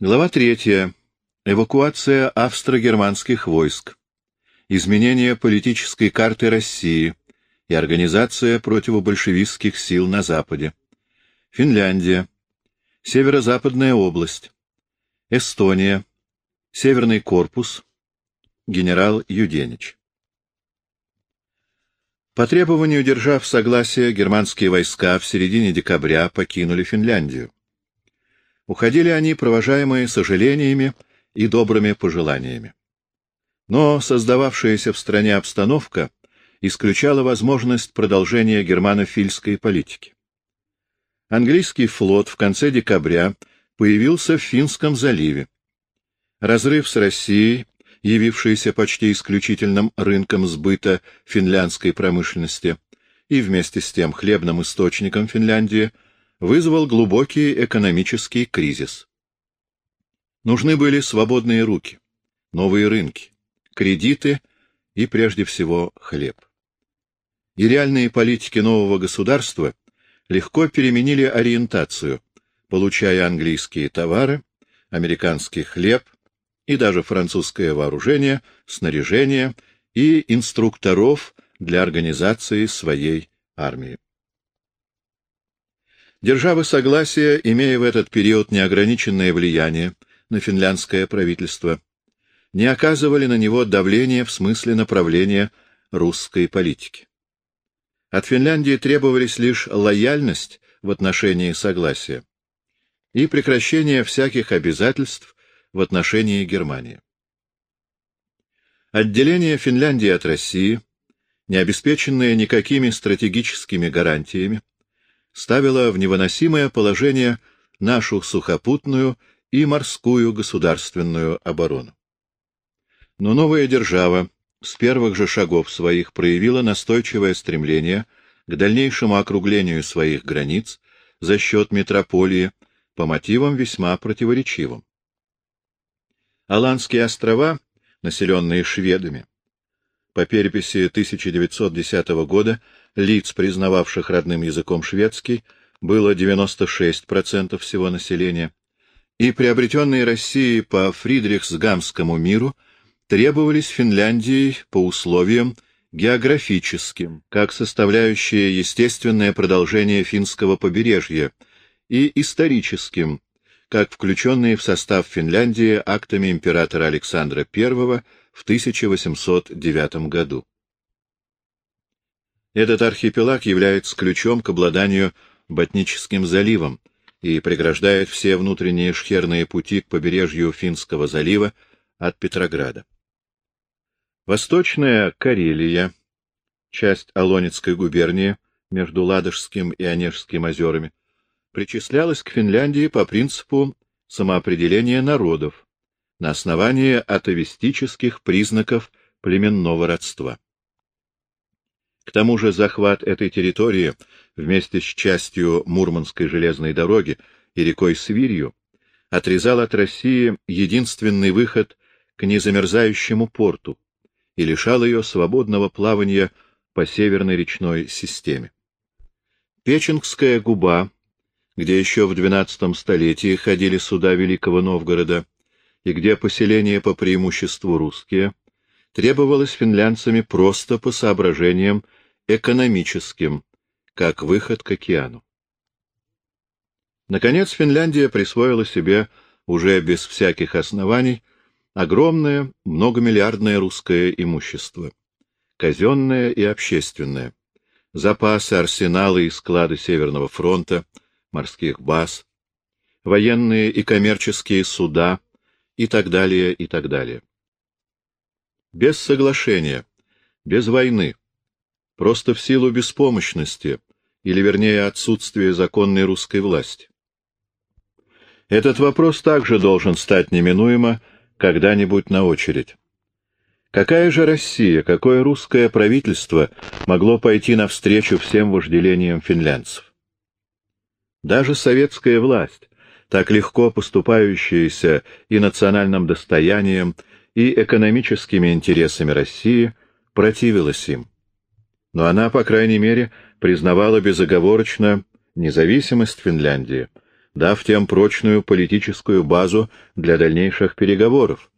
Глава третья. Эвакуация австро-германских войск. Изменение политической карты России и организация противобольшевистских сил на Западе. Финляндия. Северо-западная область. Эстония. Северный корпус. Генерал Юденич. По требованию держав согласие, германские войска в середине декабря покинули Финляндию. Уходили они, провожаемые сожалениями и добрыми пожеланиями. Но создававшаяся в стране обстановка исключала возможность продолжения германофильской политики. Английский флот в конце декабря появился в Финском заливе. Разрыв с Россией явившийся почти исключительным рынком сбыта финляндской промышленности и вместе с тем хлебным источником Финляндии, вызвал глубокий экономический кризис. Нужны были свободные руки, новые рынки, кредиты и, прежде всего, хлеб. И реальные политики нового государства легко переменили ориентацию, получая английские товары, американский хлеб, и даже французское вооружение, снаряжение и инструкторов для организации своей армии. Державы согласия, имея в этот период неограниченное влияние на финляндское правительство, не оказывали на него давления в смысле направления русской политики. От Финляндии требовались лишь лояльность в отношении согласия и прекращение всяких обязательств в отношении Германии. Отделение Финляндии от России, не обеспеченное никакими стратегическими гарантиями, ставило в невыносимое положение нашу сухопутную и морскую государственную оборону. Но новая держава с первых же шагов своих проявила настойчивое стремление к дальнейшему округлению своих границ за счет метрополии по мотивам весьма противоречивым. Аландские острова, населенные шведами, по переписи 1910 года лиц, признававших родным языком шведский, было 96% всего населения, и приобретенные Россией по Фридрихсгамскому миру требовались Финляндией по условиям географическим, как составляющие естественное продолжение финского побережья, и историческим, как включенные в состав Финляндии актами императора Александра I в 1809 году. Этот архипелаг является ключом к обладанию Ботническим заливом и преграждает все внутренние шхерные пути к побережью Финского залива от Петрограда. Восточная Карелия, часть Алонецкой губернии между Ладожским и Онежским озерами, причислялась к Финляндии по принципу самоопределения народов на основании атовистических признаков племенного родства. К тому же захват этой территории вместе с частью Мурманской железной дороги и рекой Свирью отрезал от России единственный выход к незамерзающему порту и лишал ее свободного плавания по северной речной системе. Печенгская губа где еще в XII столетии ходили суда Великого Новгорода, и где поселения по преимуществу русские, требовалось финлянцами просто по соображениям экономическим, как выход к океану. Наконец, Финляндия присвоила себе, уже без всяких оснований, огромное многомиллиардное русское имущество, казенное и общественное, запасы, арсеналы и склады Северного фронта — морских баз, военные и коммерческие суда и так далее, и так далее. Без соглашения, без войны, просто в силу беспомощности, или вернее отсутствия законной русской власти. Этот вопрос также должен стать неминуемо когда-нибудь на очередь. Какая же Россия, какое русское правительство могло пойти навстречу всем вожделениям финлянцев? Даже советская власть, так легко поступающаяся и национальным достоянием, и экономическими интересами России, противилась им. Но она, по крайней мере, признавала безоговорочно независимость Финляндии, дав тем прочную политическую базу для дальнейших переговоров.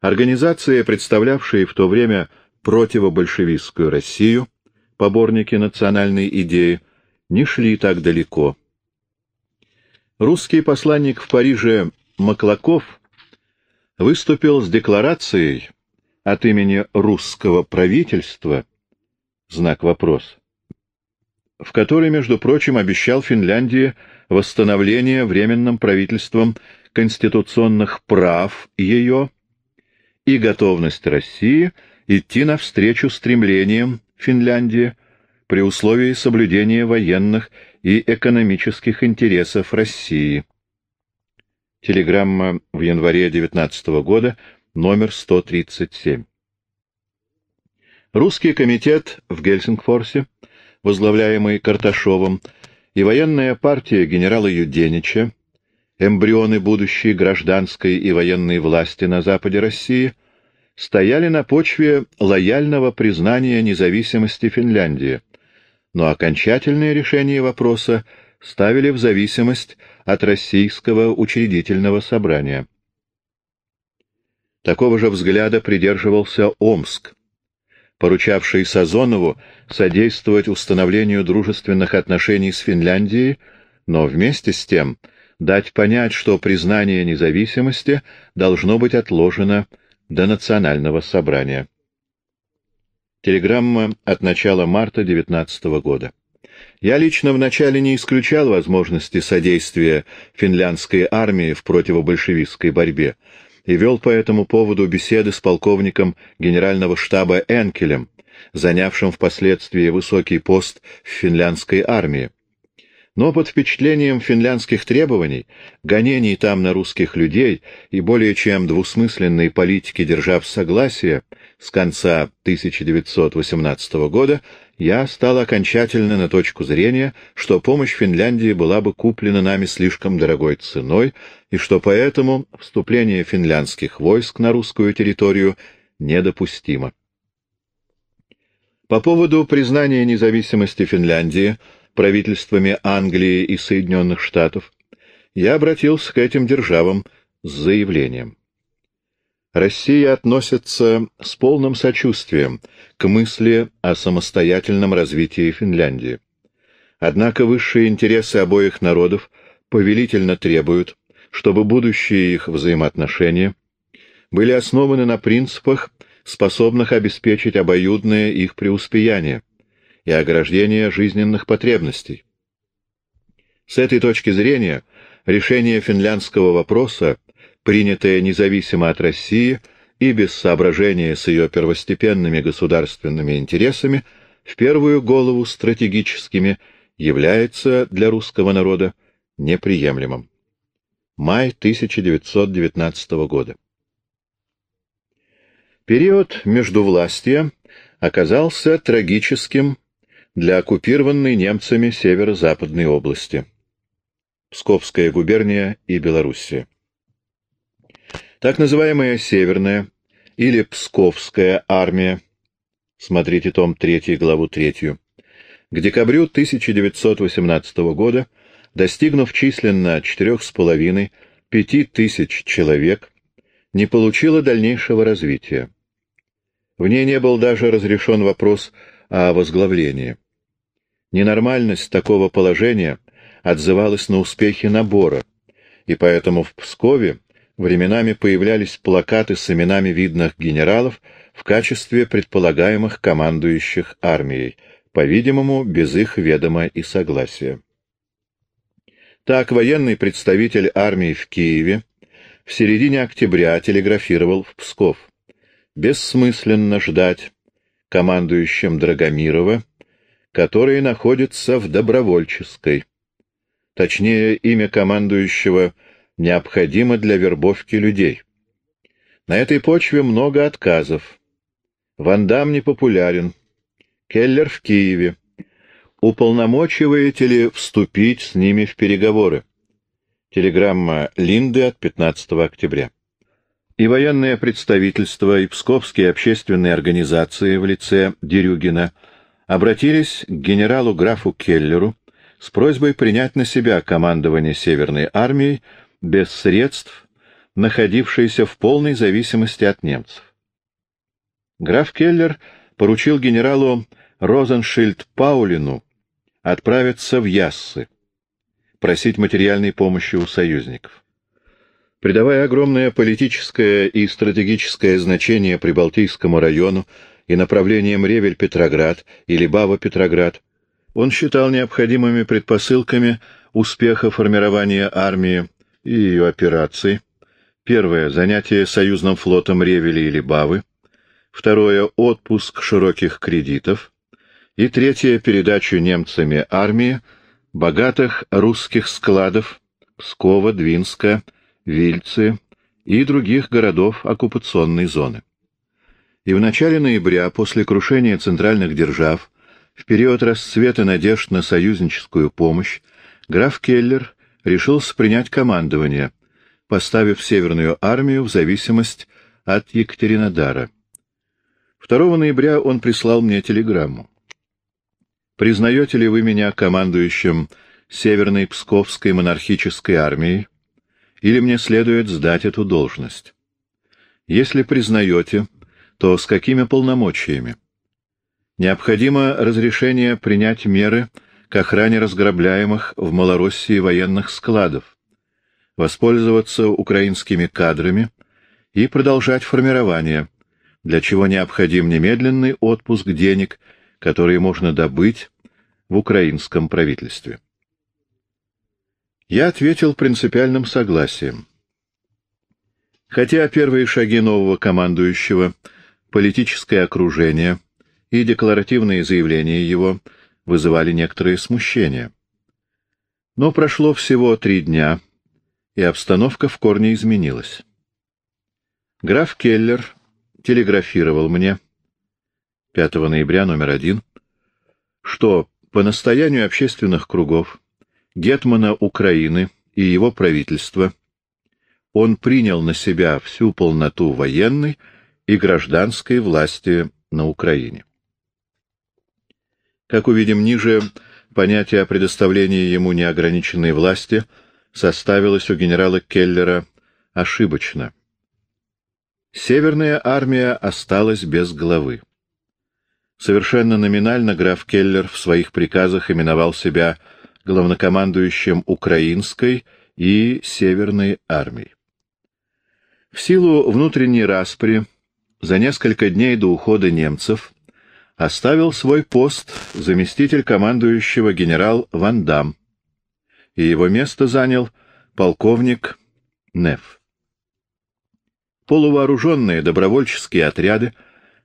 Организации, представлявшие в то время противобольшевистскую Россию, поборники национальной идеи, не шли так далеко. Русский посланник в Париже Маклаков выступил с декларацией от имени русского правительства, знак вопрос, в которой, между прочим, обещал Финляндии восстановление временным правительством конституционных прав ее и готовность России идти навстречу стремлениям Финляндии при условии соблюдения военных и экономических интересов России. Телеграмма в январе 19 года, номер 137. Русский комитет в Гельсингфорсе, возглавляемый Карташовым, и военная партия генерала Юденича, эмбрионы будущей гражданской и военной власти на западе России, стояли на почве лояльного признания независимости Финляндии, но окончательное решение вопроса ставили в зависимость от Российского учредительного собрания. Такого же взгляда придерживался Омск, поручавший Сазонову содействовать установлению дружественных отношений с Финляндией, но вместе с тем дать понять, что признание независимости должно быть отложено до национального собрания. Телеграмма от начала марта 19 года. Я лично вначале не исключал возможности содействия финляндской армии в противобольшевистской борьбе и вел по этому поводу беседы с полковником генерального штаба Энкелем, занявшим впоследствии высокий пост в финляндской армии. Но под впечатлением финляндских требований, гонений там на русских людей и более чем двусмысленной политики держав согласия с конца 1918 года, я стал окончательно на точку зрения, что помощь Финляндии была бы куплена нами слишком дорогой ценой, и что поэтому вступление финляндских войск на русскую территорию недопустимо. По поводу признания независимости Финляндии правительствами Англии и Соединенных Штатов, я обратился к этим державам с заявлением. Россия относится с полным сочувствием к мысли о самостоятельном развитии Финляндии. Однако высшие интересы обоих народов повелительно требуют, чтобы будущие их взаимоотношения были основаны на принципах, способных обеспечить обоюдное их преуспеяние, и ограждения жизненных потребностей. С этой точки зрения решение финляндского вопроса, принятое независимо от России и без соображения с ее первостепенными государственными интересами, в первую голову стратегическими, является для русского народа неприемлемым. Май 1919 года. Период междувластия оказался трагическим для оккупированной немцами северо-западной области. Псковская губерния и Белоруссия. Так называемая Северная или Псковская армия, смотрите том 3, главу 3, к декабрю 1918 года, достигнув численно 4,5-5 тысяч человек, не получила дальнейшего развития. В ней не был даже разрешен вопрос о возглавлении. Ненормальность такого положения отзывалась на успехи набора, и поэтому в Пскове временами появлялись плакаты с именами видных генералов в качестве предполагаемых командующих армией, по-видимому, без их ведома и согласия. Так военный представитель армии в Киеве в середине октября телеграфировал в Псков. Бессмысленно ждать командующим Драгомирова который находится в добровольческой. Точнее, имя командующего необходимо для вербовки людей. На этой почве много отказов. Ван Дам не популярен. Келлер в Киеве. Уполномочиваете ли вступить с ними в переговоры? Телеграмма Линды от 15 октября. И военное представительство, и псковские общественные организации в лице Дерюгина – обратились к генералу графу Келлеру с просьбой принять на себя командование Северной армией без средств, находившейся в полной зависимости от немцев. Граф Келлер поручил генералу Розеншильд Паулину отправиться в Яссы, просить материальной помощи у союзников. Придавая огромное политическое и стратегическое значение Прибалтийскому району и направлениям Ревель-Петроград или Бава-Петроград, он считал необходимыми предпосылками успеха формирования армии и ее операций. Первое — занятие союзным флотом Ревели или Бавы. Второе — отпуск широких кредитов. И третье — передачу немцами армии богатых русских складов Пскова, Двинска, Вильцы и других городов оккупационной зоны. И в начале ноября, после крушения центральных держав, в период расцвета надежд на союзническую помощь, граф Келлер решился принять командование, поставив Северную армию в зависимость от Екатеринодара. 2 ноября он прислал мне телеграмму. «Признаете ли вы меня командующим Северной Псковской монархической армией, или мне следует сдать эту должность? Если признаете, то с какими полномочиями? Необходимо разрешение принять меры к охране разграбляемых в Малороссии военных складов, воспользоваться украинскими кадрами и продолжать формирование, для чего необходим немедленный отпуск денег, которые можно добыть в украинском правительстве. Я ответил принципиальным согласием. Хотя первые шаги нового командующего, политическое окружение и декларативные заявления его вызывали некоторые смущения. Но прошло всего три дня, и обстановка в корне изменилась. Граф Келлер телеграфировал мне 5 ноября номер один, что по настоянию общественных кругов Гетмана Украины и его правительства он принял на себя всю полноту военной и гражданской власти на Украине. Как увидим ниже, понятие о предоставлении ему неограниченной власти составилось у генерала Келлера ошибочно. Северная армия осталась без главы. Совершенно номинально граф Келлер в своих приказах именовал себя главнокомандующим Украинской и Северной армией. В силу внутренней распри за несколько дней до ухода немцев оставил свой пост заместитель командующего генерал Ван Дам, и его место занял полковник Неф. Полувооруженные добровольческие отряды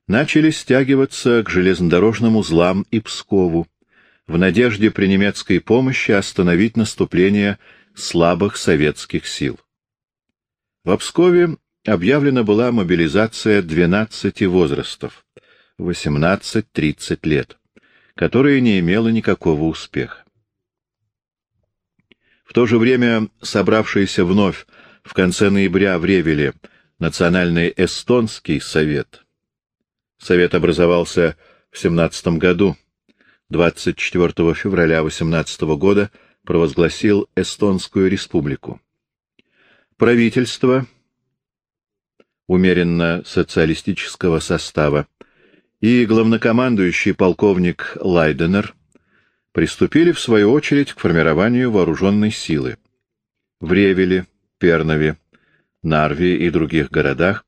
начали стягиваться к железнодорожным узлам и Пскову, в надежде при немецкой помощи остановить наступление слабых советских сил. В Пскове объявлена была мобилизация 12 возрастов, 18-30 лет, которая не имела никакого успеха. В то же время собравшийся вновь в конце ноября в Ревеле Национальный эстонский совет. Совет образовался в 17 году, 24 февраля 18 года провозгласил Эстонскую республику. Правительство умеренно социалистического состава и главнокомандующий полковник Лайденер приступили, в свою очередь, к формированию вооруженной силы. В Ревеле, Пернове, Нарве и других городах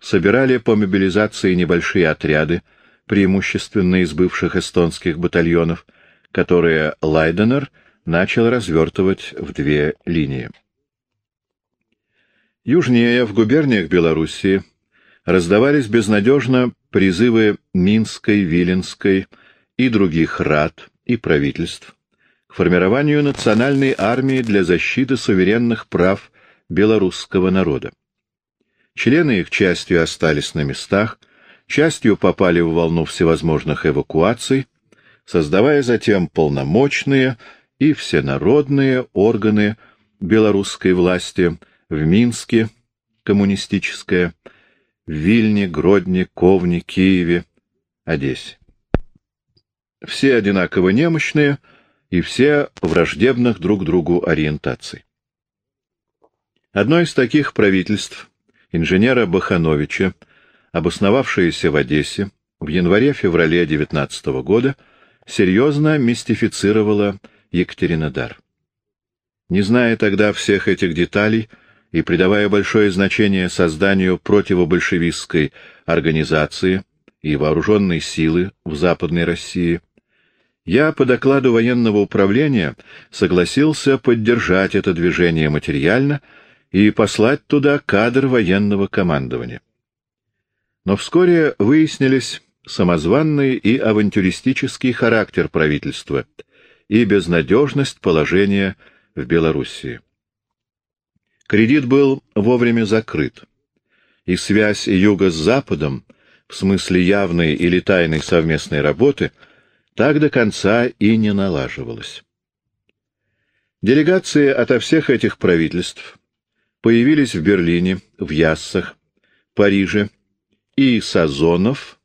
собирали по мобилизации небольшие отряды, преимущественно из бывших эстонских батальонов, которые Лайденер начал развертывать в две линии. Южнее, в губерниях Белоруссии, раздавались безнадежно призывы Минской, Виленской и других рад и правительств к формированию национальной армии для защиты суверенных прав белорусского народа. Члены их частью остались на местах, частью попали в волну всевозможных эвакуаций, создавая затем полномочные и всенародные органы белорусской власти в Минске, коммунистическое, в Вильне, Гродне, Ковне, Киеве, Одессе. Все одинаково немощные и все враждебных друг другу ориентаций. Одно из таких правительств, инженера Бахановича, обосновавшееся в Одессе в январе-феврале 19 года, серьезно мистифицировало Екатеринодар. Не зная тогда всех этих деталей и придавая большое значение созданию противобольшевистской организации и вооруженной силы в Западной России, я по докладу военного управления согласился поддержать это движение материально и послать туда кадр военного командования. Но вскоре выяснились самозванный и авантюристический характер правительства и безнадежность положения в Белоруссии. Кредит был вовремя закрыт, и связь юга с Западом, в смысле явной или тайной совместной работы, так до конца и не налаживалась. Делегации ото всех этих правительств появились в Берлине, в Яссах, Париже, и Сазонов,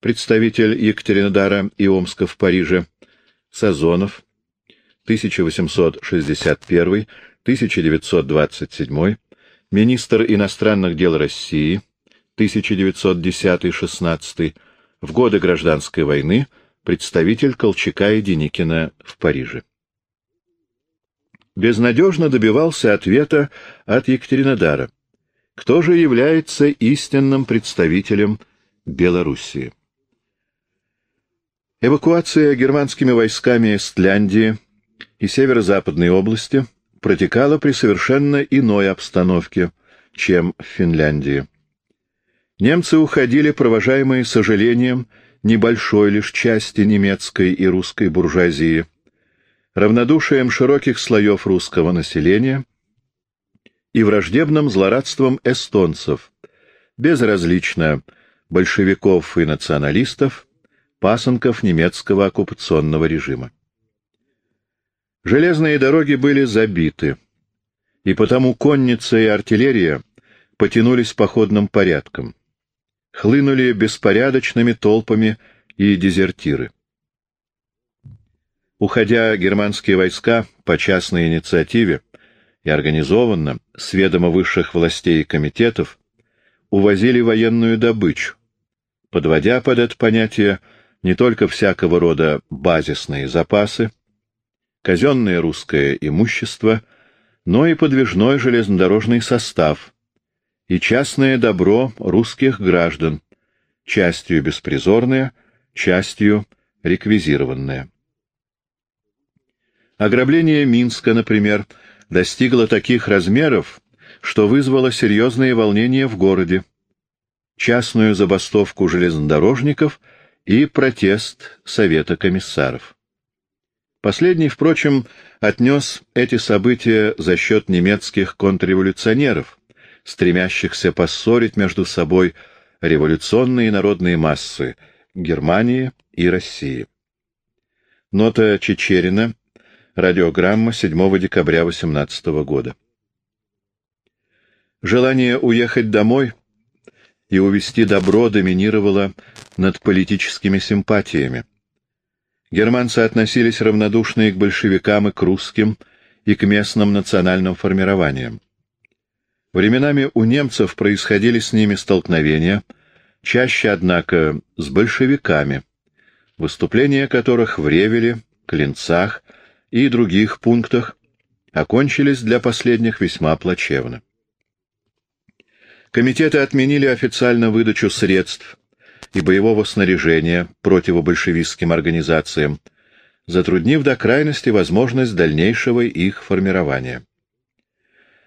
представитель Екатеринодара и Омска в Париже, Сазонов, 1861-1927, министр иностранных дел России, 1910-16, в годы гражданской войны, представитель Колчака и Деникина в Париже. Безнадежно добивался ответа от Екатеринодара. Кто же является истинным представителем Белоруссии? Эвакуация германскими войсками Стляндии и Северо-Западной области протекала при совершенно иной обстановке, чем в Финляндии. Немцы уходили, провожаемые сожалением небольшой лишь части немецкой и русской буржуазии, равнодушием широких слоев русского населения и враждебным злорадством эстонцев, безразлично большевиков и националистов, пасынков немецкого оккупационного режима. Железные дороги были забиты, и потому конница и артиллерия потянулись походным порядком. Хлынули беспорядочными толпами и дезертиры. Уходя, германские войска по частной инициативе и организованно, с ведома высших властей и комитетов, увозили военную добычу, подводя под это понятие не только всякого рода базисные запасы, казенное русское имущество, но и подвижной железнодорожный состав и частное добро русских граждан, частью беспризорное, частью реквизированное. Ограбление Минска, например, достигло таких размеров, что вызвало серьезные волнения в городе, частную забастовку железнодорожников — и протест Совета комиссаров. Последний, впрочем, отнес эти события за счет немецких контрреволюционеров, стремящихся поссорить между собой революционные народные массы Германии и России. Нота Чечерина, радиограмма 7 декабря 18 года. Желание уехать домой и увести добро доминировало над политическими симпатиями. Германцы относились равнодушно и к большевикам, и к русским, и к местным национальным формированиям. Временами у немцев происходили с ними столкновения, чаще, однако, с большевиками, выступления которых в Ревеле, Клинцах и других пунктах окончились для последних весьма плачевно. Комитеты отменили официально выдачу средств и боевого снаряжения противобольшевистским организациям, затруднив до крайности возможность дальнейшего их формирования.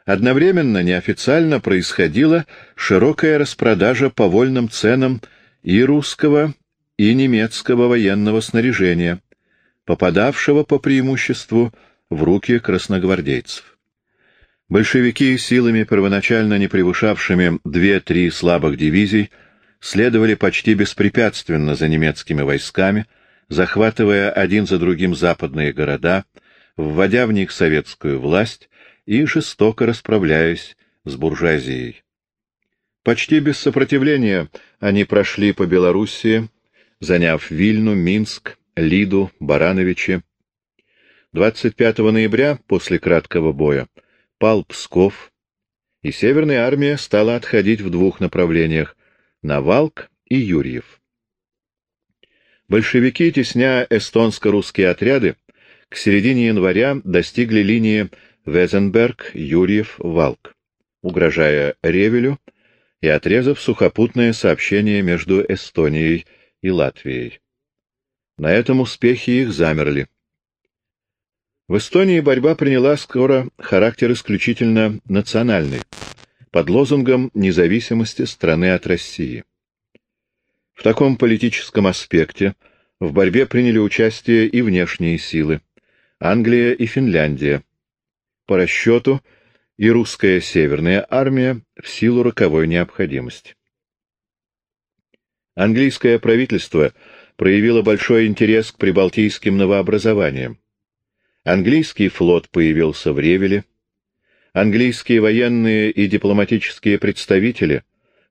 Одновременно неофициально происходила широкая распродажа по вольным ценам и русского, и немецкого военного снаряжения, попадавшего по преимуществу в руки красногвардейцев. Большевики силами, первоначально не превышавшими две-три слабых дивизий, следовали почти беспрепятственно за немецкими войсками, захватывая один за другим западные города, вводя в них советскую власть и жестоко расправляясь с буржуазией. Почти без сопротивления они прошли по Белоруссии, заняв Вильну, Минск, Лиду, Барановичи, 25 ноября, после краткого боя, пал Псков, и Северная армия стала отходить в двух направлениях — на Валк и Юрьев. Большевики, тесня эстонско-русские отряды, к середине января достигли линии Везенберг-Юрьев-Валк, угрожая Ревелю и отрезав сухопутное сообщение между Эстонией и Латвией. На этом успехи их замерли. В Эстонии борьба приняла скоро характер исключительно национальный, под лозунгом независимости страны от России. В таком политическом аспекте в борьбе приняли участие и внешние силы — Англия и Финляндия. По расчету и русская Северная армия в силу роковой необходимости. Английское правительство проявило большой интерес к прибалтийским новообразованиям. Английский флот появился в Ревеле. Английские военные и дипломатические представители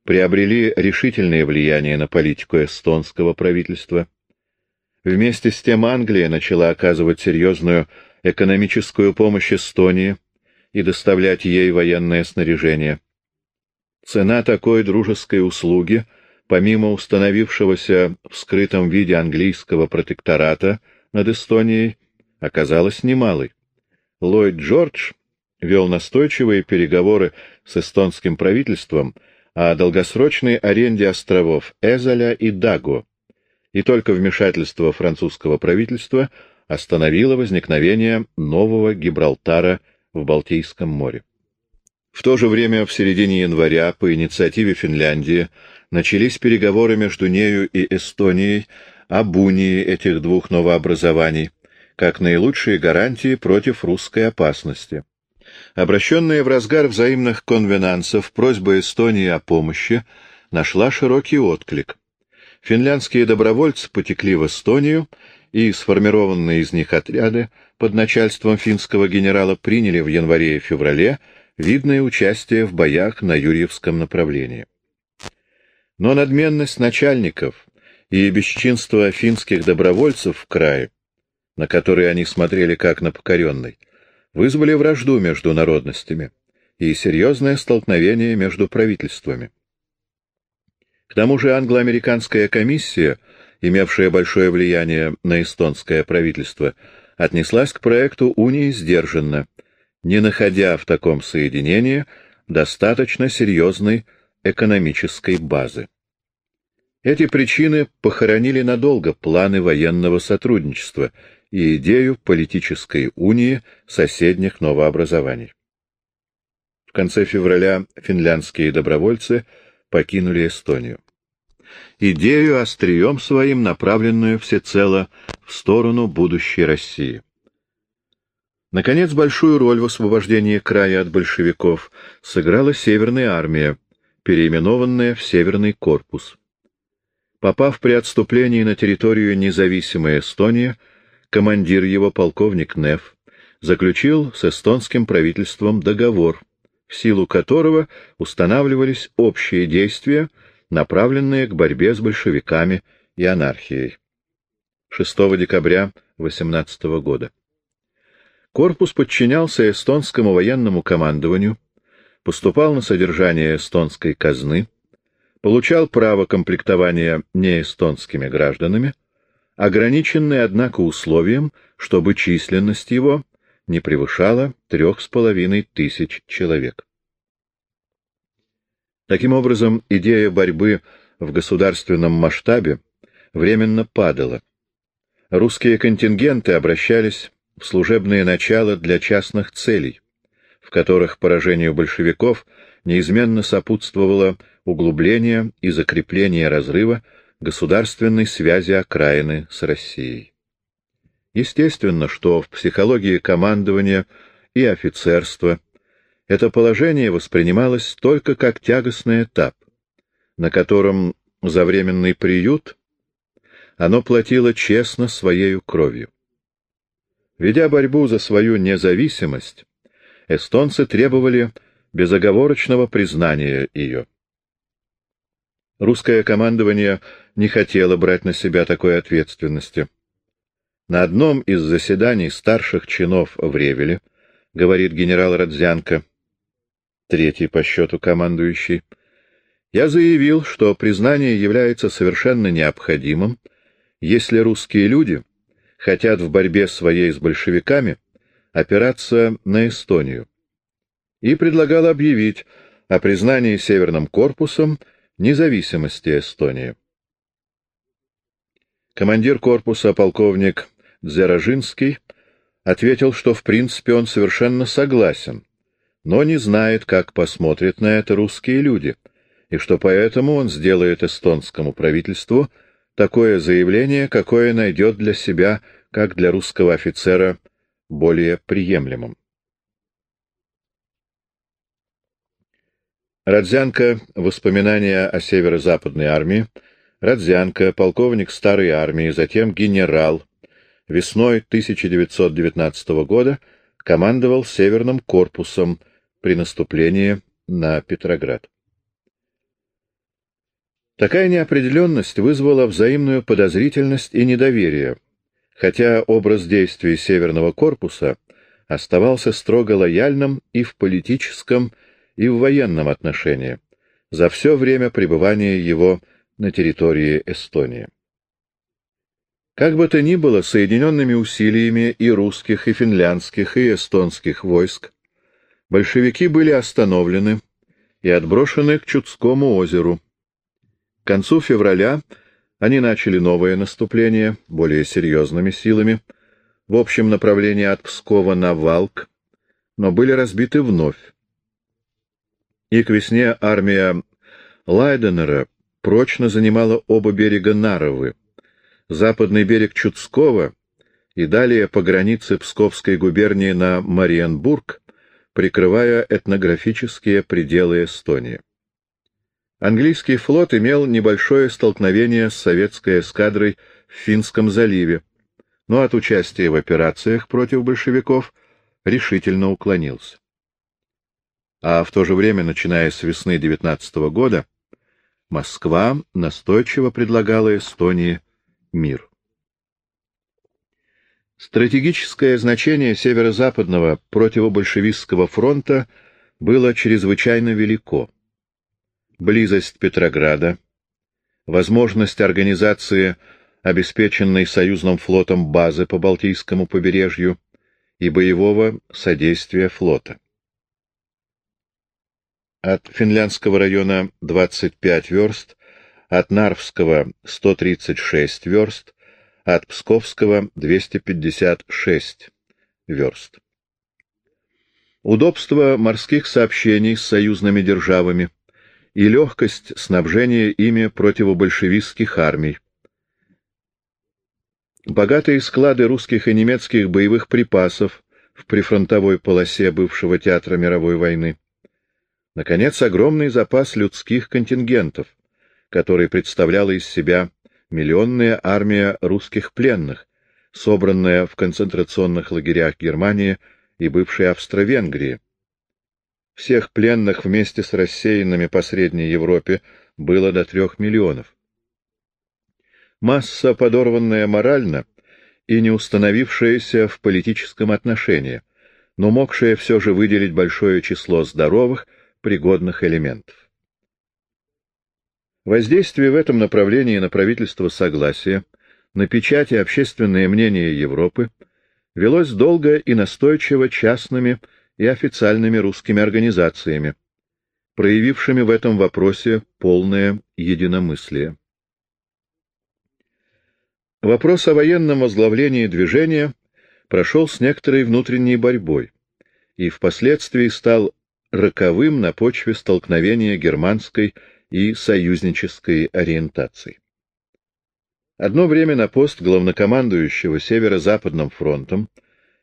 приобрели решительное влияние на политику эстонского правительства. Вместе с тем Англия начала оказывать серьезную экономическую помощь Эстонии и доставлять ей военное снаряжение. Цена такой дружеской услуги, помимо установившегося в скрытом виде английского протектората над Эстонией, оказалась немалой. Ллойд Джордж вел настойчивые переговоры с эстонским правительством о долгосрочной аренде островов Эзоля и Даго, и только вмешательство французского правительства остановило возникновение нового Гибралтара в Балтийском море. В то же время, в середине января, по инициативе Финляндии, начались переговоры между нею и Эстонией об унии этих двух новообразований, как наилучшие гарантии против русской опасности. Обращенная в разгар взаимных конвенансов просьба Эстонии о помощи нашла широкий отклик. Финляндские добровольцы потекли в Эстонию, и сформированные из них отряды под начальством финского генерала приняли в январе и феврале видное участие в боях на Юрьевском направлении. Но надменность начальников и бесчинство финских добровольцев в крае на который они смотрели как на покоренный, вызвали вражду между народностями и серьезное столкновение между правительствами. К тому же англо-американская комиссия, имевшая большое влияние на эстонское правительство, отнеслась к проекту унии сдержанно, не находя в таком соединении достаточно серьезной экономической базы. Эти причины похоронили надолго планы военного сотрудничества — и идею политической унии соседних новообразований. В конце февраля финляндские добровольцы покинули Эстонию. Идею острием своим, направленную всецело в сторону будущей России. Наконец, большую роль в освобождении края от большевиков сыграла Северная армия, переименованная в Северный корпус. Попав при отступлении на территорию независимой Эстонии, командир его, полковник Неф, заключил с эстонским правительством договор, в силу которого устанавливались общие действия, направленные к борьбе с большевиками и анархией. 6 декабря 18 года. Корпус подчинялся эстонскому военному командованию, поступал на содержание эстонской казны, получал право комплектования неэстонскими гражданами, ограниченный, однако, условием, чтобы численность его не превышала трех с половиной тысяч человек. Таким образом, идея борьбы в государственном масштабе временно падала. Русские контингенты обращались в служебное начало для частных целей, в которых поражению большевиков неизменно сопутствовало углубление и закрепление разрыва государственной связи окраины с Россией. Естественно, что в психологии командования и офицерства это положение воспринималось только как тягостный этап, на котором за временный приют оно платило честно своею кровью. Ведя борьбу за свою независимость, эстонцы требовали безоговорочного признания ее. Русское командование не хотело брать на себя такой ответственности. На одном из заседаний старших чинов в Ревеле, говорит генерал Родзянко, третий по счету командующий, я заявил, что признание является совершенно необходимым, если русские люди хотят в борьбе своей с большевиками опираться на Эстонию, и предлагал объявить о признании Северным корпусом независимости Эстонии. Командир корпуса полковник Дзержинский ответил, что в принципе он совершенно согласен, но не знает, как посмотрят на это русские люди, и что поэтому он сделает эстонскому правительству такое заявление, какое найдет для себя, как для русского офицера, более приемлемым. Радзянка. Воспоминания о северо-западной армии. Радзянка, полковник старой армии, затем генерал. Весной 1919 года командовал Северным корпусом при наступлении на Петроград. Такая неопределенность вызвала взаимную подозрительность и недоверие, хотя образ действий Северного корпуса оставался строго лояльным и в политическом, и в военном отношении за все время пребывания его на территории Эстонии. Как бы то ни было, соединенными усилиями и русских, и финляндских, и эстонских войск большевики были остановлены и отброшены к Чудскому озеру. К концу февраля они начали новое наступление более серьезными силами в общем направлении от Пскова на Валк, но были разбиты вновь. И к весне армия Лайденера прочно занимала оба берега Наровы, западный берег Чудского и далее по границе Псковской губернии на Мариенбург, прикрывая этнографические пределы Эстонии. Английский флот имел небольшое столкновение с советской эскадрой в Финском заливе, но от участия в операциях против большевиков решительно уклонился. А в то же время, начиная с весны 19 года, Москва настойчиво предлагала Эстонии мир. Стратегическое значение северо-западного противобольшевистского фронта было чрезвычайно велико близость Петрограда, возможность организации обеспеченной союзным флотом базы по Балтийскому побережью и боевого содействия флота. От Финляндского района 25 верст, от Нарвского 136 верст, от Псковского 256 верст. Удобство морских сообщений с союзными державами – и легкость снабжения ими противобольшевистских армий. Богатые склады русских и немецких боевых припасов в прифронтовой полосе бывшего театра мировой войны. Наконец, огромный запас людских контингентов, который представляла из себя миллионная армия русских пленных, собранная в концентрационных лагерях Германии и бывшей Австро-Венгрии, всех пленных вместе с рассеянными по Средней Европе было до трех миллионов. Масса, подорванная морально и не установившаяся в политическом отношении, но могшая все же выделить большое число здоровых, пригодных элементов. Воздействие в этом направлении на правительство согласия, на печать и общественное мнение Европы велось долго и настойчиво частными и официальными русскими организациями, проявившими в этом вопросе полное единомыслие. Вопрос о военном возглавлении движения прошел с некоторой внутренней борьбой и впоследствии стал роковым на почве столкновения германской и союзнической ориентаций. Одно время на пост главнокомандующего Северо-Западным фронтом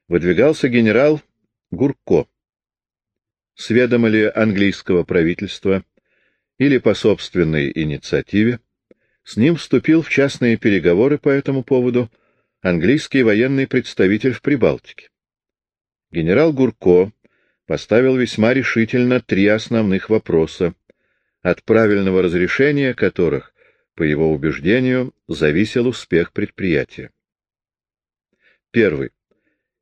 выдвигался генерал Гурко. Сведомо ли английского правительства или по собственной инициативе, с ним вступил в частные переговоры по этому поводу английский военный представитель в Прибалтике. Генерал Гурко поставил весьма решительно три основных вопроса, от правильного разрешения которых, по его убеждению, зависел успех предприятия. Первый.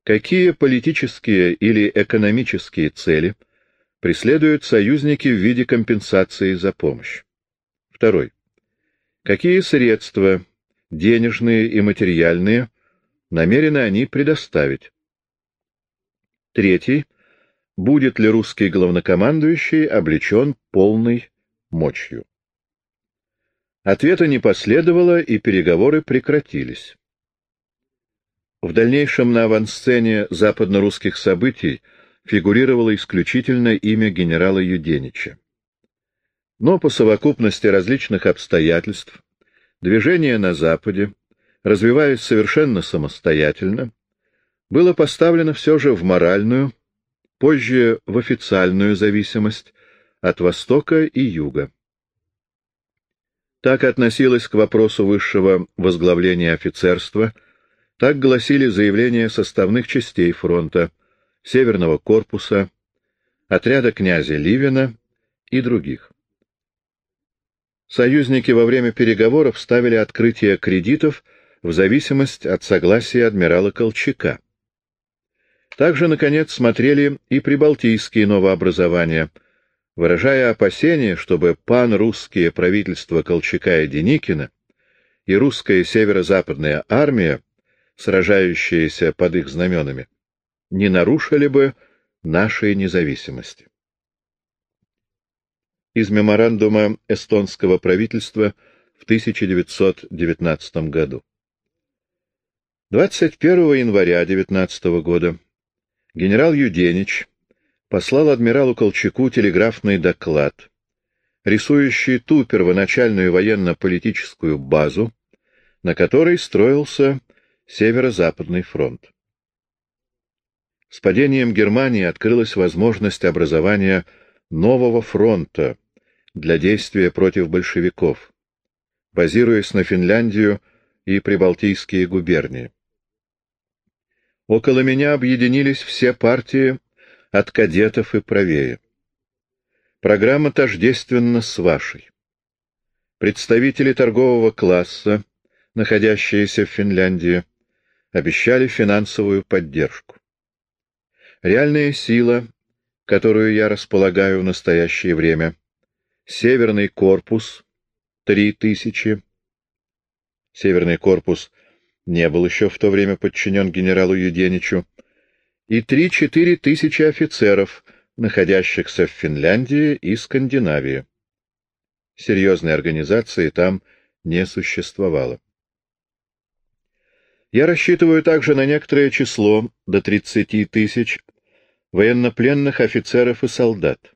Какие политические или экономические цели преследуют союзники в виде компенсации за помощь? Второй. Какие средства, денежные и материальные, намерены они предоставить? Третий. Будет ли русский главнокомандующий облечен полной мощью? Ответа не последовало, и переговоры прекратились. В дальнейшем на авансцене западно-русских событий фигурировало исключительно имя генерала Юденича. Но по совокупности различных обстоятельств движение на Западе, развиваясь совершенно самостоятельно, было поставлено все же в моральную, позже в официальную зависимость от Востока и Юга. Так относилось к вопросу высшего возглавления офицерства, так гласили заявления составных частей фронта, Северного корпуса, отряда князя Ливина и других. Союзники во время переговоров ставили открытие кредитов в зависимость от согласия адмирала Колчака. Также, наконец, смотрели и прибалтийские новообразования — выражая опасение, чтобы пан-русские правительства Колчака и Деникина и русская северо-западная армия, сражающаяся под их знаменами, не нарушили бы нашей независимости. Из меморандума эстонского правительства в 1919 году. 21 января 19 года генерал Юденич послал адмиралу Колчаку телеграфный доклад, рисующий ту первоначальную военно-политическую базу, на которой строился Северо-Западный фронт. С падением Германии открылась возможность образования нового фронта для действия против большевиков, базируясь на Финляндию и Прибалтийские губернии. Около меня объединились все партии от кадетов и правее. Программа тождественна с вашей. Представители торгового класса, находящиеся в Финляндии, обещали финансовую поддержку. Реальная сила, которую я располагаю в настоящее время, Северный корпус — три тысячи. Северный корпус не был еще в то время подчинен генералу Юденичу, и три-четыре тысячи офицеров, находящихся в Финляндии и Скандинавии. Серьезной организации там не существовало. Я рассчитываю также на некоторое число, до 30 тысяч, военнопленных офицеров и солдат.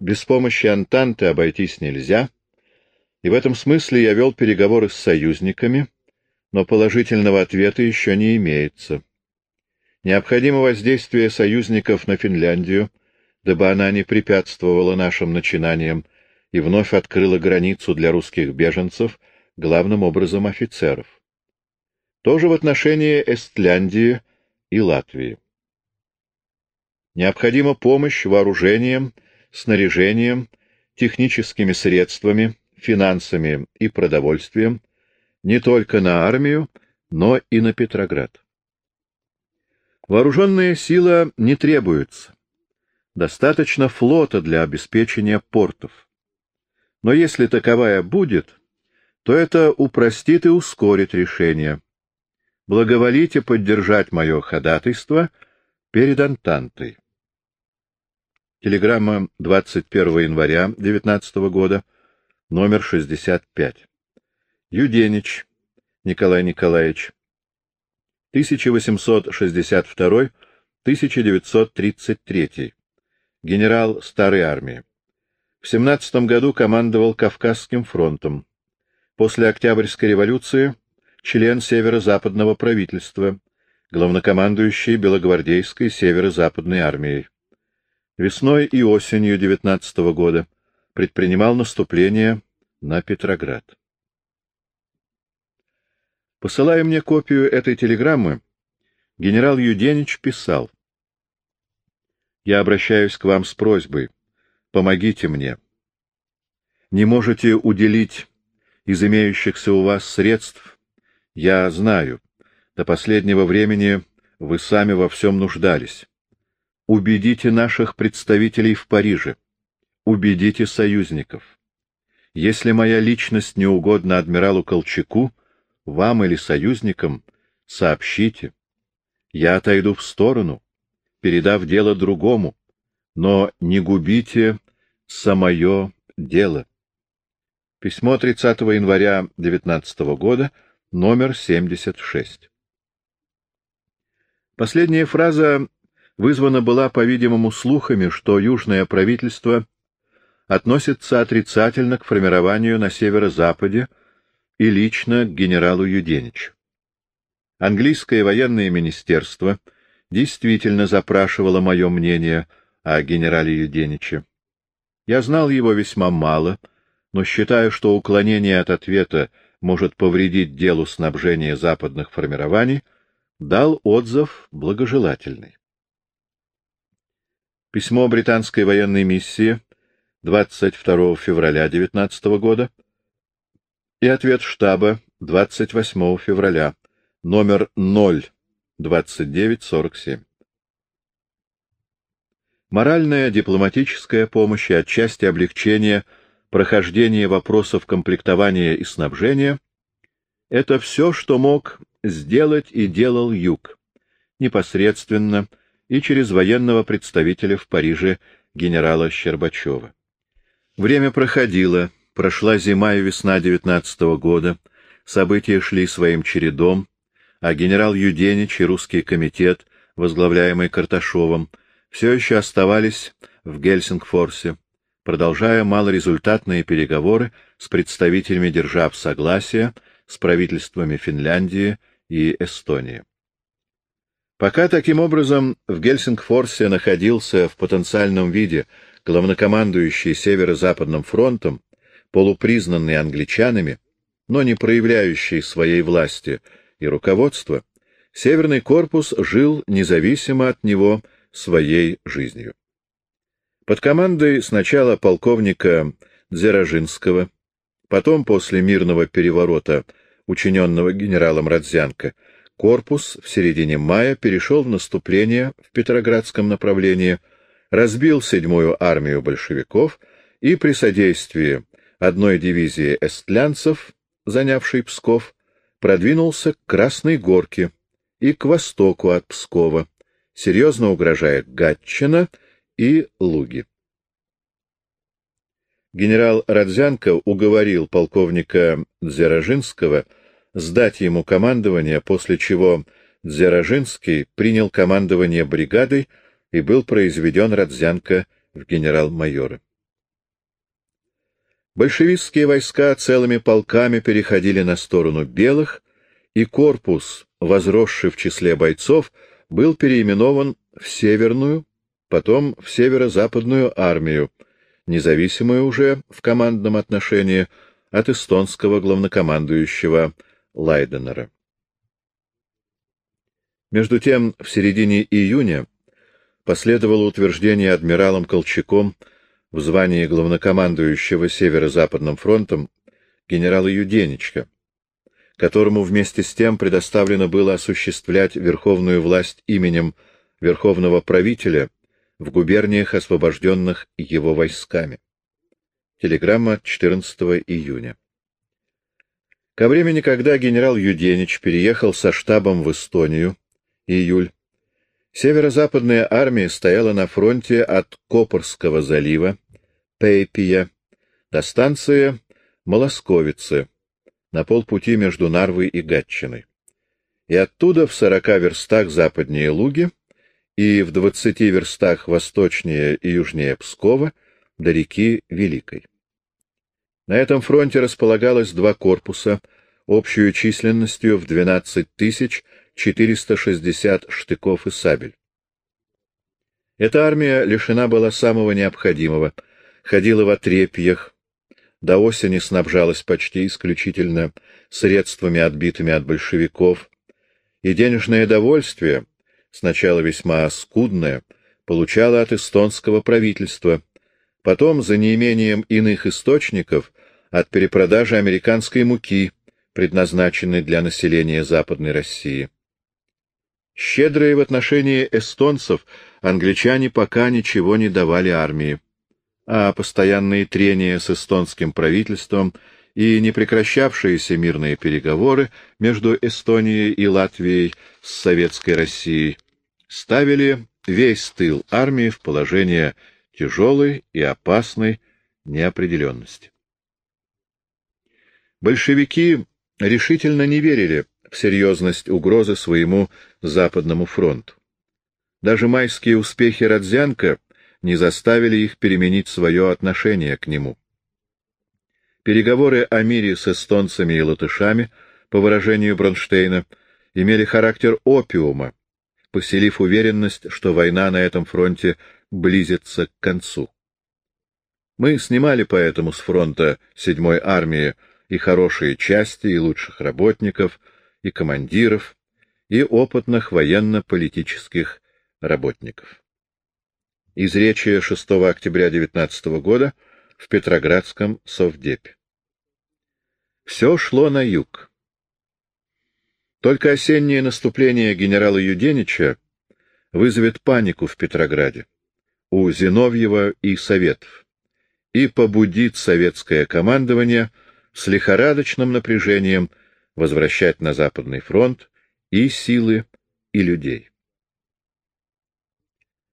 Без помощи Антанты обойтись нельзя, и в этом смысле я вел переговоры с союзниками, но положительного ответа еще не имеется. Необходимо воздействие союзников на Финляндию, дабы она не препятствовала нашим начинаниям и вновь открыла границу для русских беженцев, главным образом офицеров. Тоже в отношении Эстляндии и Латвии. Необходима помощь вооружением, снаряжением, техническими средствами, финансами и продовольствием не только на армию, но и на Петроград. Вооруженная сила не требуется. Достаточно флота для обеспечения портов. Но если таковая будет, то это упростит и ускорит решение. Благоволите поддержать мое ходатайство перед Антантой. Телеграмма 21 января 19 года, номер 65. Юденич Николай Николаевич, 1862-1933. Генерал Старой армии. В 17 году командовал Кавказским фронтом. После Октябрьской революции член северо-западного правительства, главнокомандующий Белогвардейской северо-западной армией. Весной и осенью 19 года предпринимал наступление на Петроград. Посылая мне копию этой телеграммы, генерал Юденич писал. «Я обращаюсь к вам с просьбой. Помогите мне. Не можете уделить из имеющихся у вас средств, я знаю, До последнего времени вы сами во всем нуждались. Убедите наших представителей в Париже. Убедите союзников. Если моя личность не угодна адмиралу Колчаку, вам или союзникам сообщите. Я отойду в сторону, передав дело другому, но не губите самое дело. Письмо 30 января 19 года, номер 76. Последняя фраза вызвана была, по-видимому, слухами, что южное правительство относится отрицательно к формированию на северо-западе и лично к генералу Юденичу. Английское военное министерство действительно запрашивало мое мнение о генерале Юдениче. Я знал его весьма мало, но считаю, что уклонение от ответа может повредить делу снабжения западных формирований, дал отзыв благожелательный. Письмо британской военной миссии 22 февраля 19 года и ответ штаба 28 февраля, номер 02947. Моральная дипломатическая помощь и отчасти облегчение прохождения вопросов комплектования и снабжения — это все, что мог сделать и делал Юг, непосредственно и через военного представителя в Париже генерала Щербачева. Время проходило, прошла зима и весна девятнадцатого года, события шли своим чередом, а генерал Юденич и русский комитет, возглавляемый Карташовым, все еще оставались в Гельсингфорсе, продолжая малорезультатные переговоры с представителями держав согласия, с правительствами Финляндии и Эстонии. Пока таким образом в Гельсингфорсе находился в потенциальном виде главнокомандующий Северо-Западным фронтом, полупризнанный англичанами, но не проявляющий своей власти и руководства, Северный корпус жил независимо от него своей жизнью. Под командой сначала полковника Дзержинского, потом после мирного переворота, учиненного генералом Родзянко, корпус в середине мая перешел в наступление в Петроградском направлении – разбил седьмую армию большевиков и при содействии одной дивизии эстлянцев, занявшей Псков, продвинулся к Красной Горке и к востоку от Пскова, серьезно угрожая Гатчина и Луги. Генерал Родзянко уговорил полковника Дзержинского сдать ему командование, после чего Дзержинский принял командование бригадой и был произведен Родзянко в генерал-майоры. Большевистские войска целыми полками переходили на сторону белых, и корпус, возросший в числе бойцов, был переименован в Северную, потом в Северо-Западную армию, независимую уже в командном отношении от эстонского главнокомандующего Лайденера. Между тем, в середине июня последовало утверждение адмиралом Колчаком в звании главнокомандующего Северо-Западным фронтом генерала Юденичка, которому вместе с тем предоставлено было осуществлять верховную власть именем верховного правителя в губерниях, освобожденных его войсками. Телеграмма 14 июня. Ко времени, когда генерал Юденич переехал со штабом в Эстонию, июль, Северо-западная армия стояла на фронте от Копорского залива, Пейпия, до станции Молосковицы, на полпути между Нарвой и Гатчиной. И оттуда в сорока верстах западнее Луги и в двадцати верстах восточнее и южнее Пскова до реки Великой. На этом фронте располагалось два корпуса общей численностью в 12 тысяч 460 штыков и сабель. Эта армия лишена была самого необходимого, ходила в отрепьях, до осени снабжалась почти исключительно средствами, отбитыми от большевиков, и денежное довольствие, сначала весьма скудное, получала от эстонского правительства, потом, за неимением иных источников, от перепродажи американской муки, предназначенной для населения Западной России. Щедрые в отношении эстонцев, англичане пока ничего не давали армии, а постоянные трения с эстонским правительством и непрекращавшиеся мирные переговоры между Эстонией и Латвией с Советской Россией ставили весь тыл армии в положение тяжелой и опасной неопределенности. Большевики решительно не верили в серьезность угрозы своему Западному фронту. Даже майские успехи Родзянко не заставили их переменить свое отношение к нему. Переговоры о мире с эстонцами и латышами, по выражению Бронштейна, имели характер опиума, поселив уверенность, что война на этом фронте близится к концу. Мы снимали поэтому с фронта 7-й армии и хорошие части, и лучших работников, и командиров, и опытных военно-политических работников. Из речи 6 октября 19 года в Петроградском совдепе. Все шло на юг. Только осеннее наступление генерала Юденича вызовет панику в Петрограде, у Зиновьева и Советов, и побудит советское командование с лихорадочным напряжением возвращать на Западный фронт и силы, и людей.